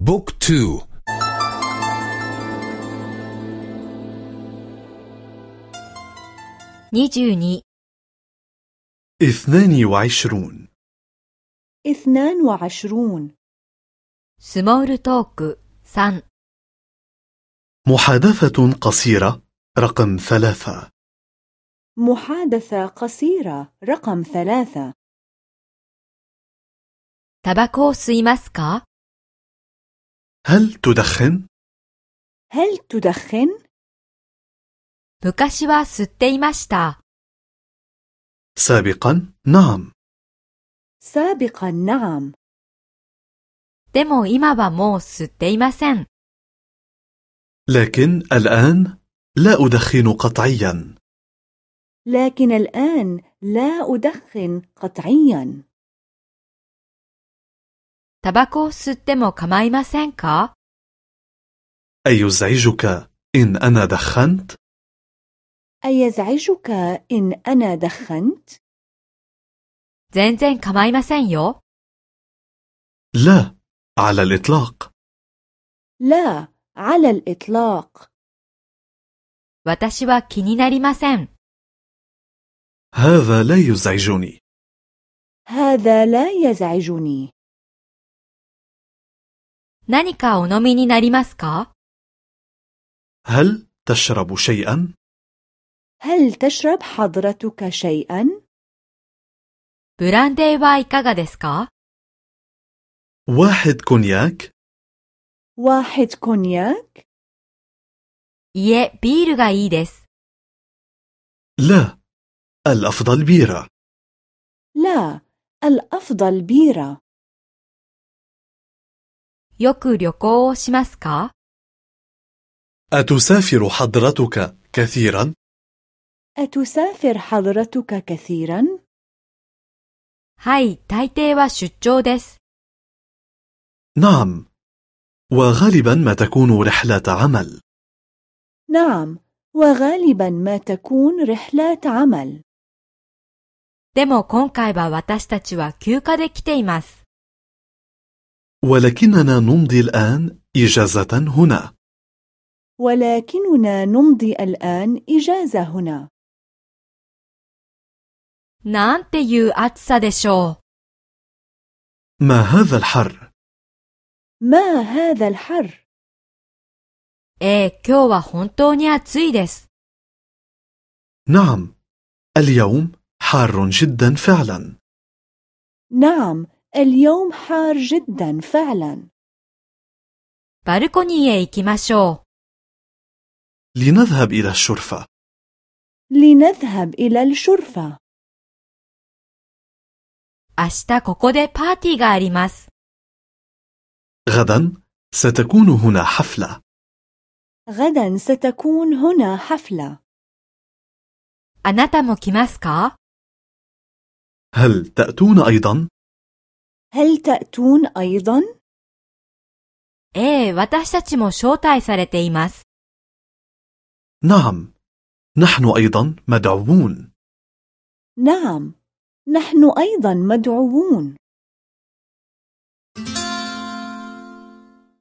book two. نيجوني اثنان وعشرون. اثنان وعشرون. スモールトーク 三. محادثة قصيرة رقم ثلاثة. محادثة قصيرة رقم ثلاثة. تباكو سيماسكا؟ هل تدخن؟ هل تدخن؟ 昔は吸っていました。 سابقا نعم سابقا نعم でも今はもう吸っていません。 لكن الآن لا أدخن قطعيا لكن الآن لا أدخن قطعيا タバコを吸っても構いませんか أيزعجك إن أنا دخنت؟ أيزعجك إن أنا دخنت؟ 全然構いませんよ。 لا على الإطلاق لا على الإطلاق 私は気になりません。 هذا لا يزعجني هذا لا يزعجني 何かお飲みになりますか هل تشرب شيئا؟ هل تشرب حضرتك شيئا؟ ブランデーはいかがですか واحد كونياك؟ واحد كونياك؟ いえ、ビールがいいです。 لا الأفضل بيرة لا الأفضل بيرة よく旅行をしますか أتسافر حضرتك كثيرا؟ أتسافر حضرتك كثيرا؟ はい、大抵は出張です。 نعم وغالبا ما تكون رحلة عمل نعم وغالبا ما تكون رحلات عمل でも今回は私たちは休暇で来ています。 ولكننا نمضي الآن إجازة هنا ولكننا نمضي الآن إجازة هنا なんていう暑さでしょう。 ما هذا الحر؟ ما هذا الحر؟ ええ、今日は本当に暑いです。 نعم اليوم حار جدا فعلا نعم اليوم حار جدا فعلا バルコニーへ行きましょ لنذهب إلى الشرفة لنذهب إلى الشرفة う。明日ここでパーティーがあります。 غدا ستكون هنا حفلة غدا ستكون هنا حفلة あなたも来ますか هل تأتون أيضا؟ هل تأتون أيضا؟ ええ、私たちも招待されています。 نعم نحن أيضا مدعوون نعم نحن أيضا مدعوون